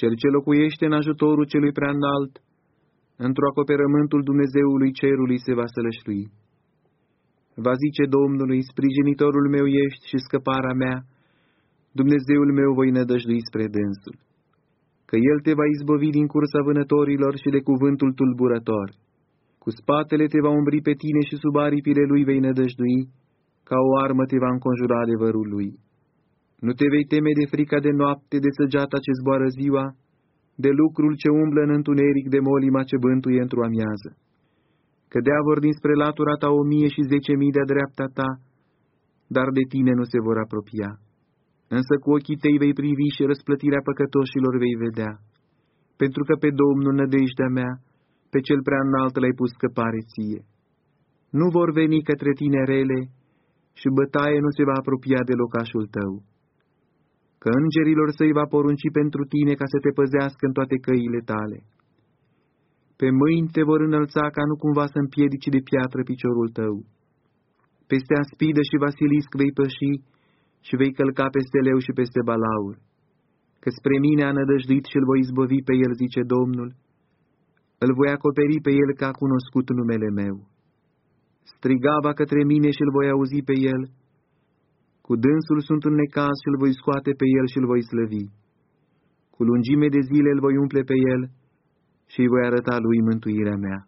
Cel ce locuiește în ajutorul celui prea înalt, într-o acoperământul Dumnezeului cerului se va sălășlui. Va zice Domnului, sprijinitorul meu ești și scăparea mea, Dumnezeul meu voi nădăjdui spre dânsul, că El te va izbăvi din cursa vânătorilor și de cuvântul tulburător. Cu spatele te va umbri pe tine și sub aripile Lui vei nădăjdui, ca o armă te va înconjura adevărul Lui. Nu te vei teme de frica de noapte, de săgeata ce zboară ziua, de lucrul ce umblă în întuneric, de molima ce bântuie într-o amiază. Cădea vor dinspre latura ta o mie și zece mii de-a dreapta ta, dar de tine nu se vor apropia. Însă cu ochii tăi vei privi și răsplătirea păcătoșilor vei vedea, pentru că pe Domnul nădejdea mea, pe cel prea înalt l-ai pus scăpare ție. Nu vor veni către tine rele și bătaie nu se va apropia de locașul tău că îngerilor să-i va porunci pentru tine ca să te păzească în toate căile tale. Pe mâini te vor înălța ca nu cumva să împiedici de piatră piciorul tău. Peste aspidă și vasilisc vei păși și vei călca peste leu și peste balaur. Că spre mine a nădăjduit și îl voi izbăvi pe el, zice Domnul, îl voi acoperi pe el ca cunoscut numele meu. Strigava către mine și îl voi auzi pe el, cu dânsul sunt în necaz și îl voi scoate pe el și îl voi slăvi. Cu lungime de zile îl voi umple pe el și îi voi arăta lui mântuirea mea.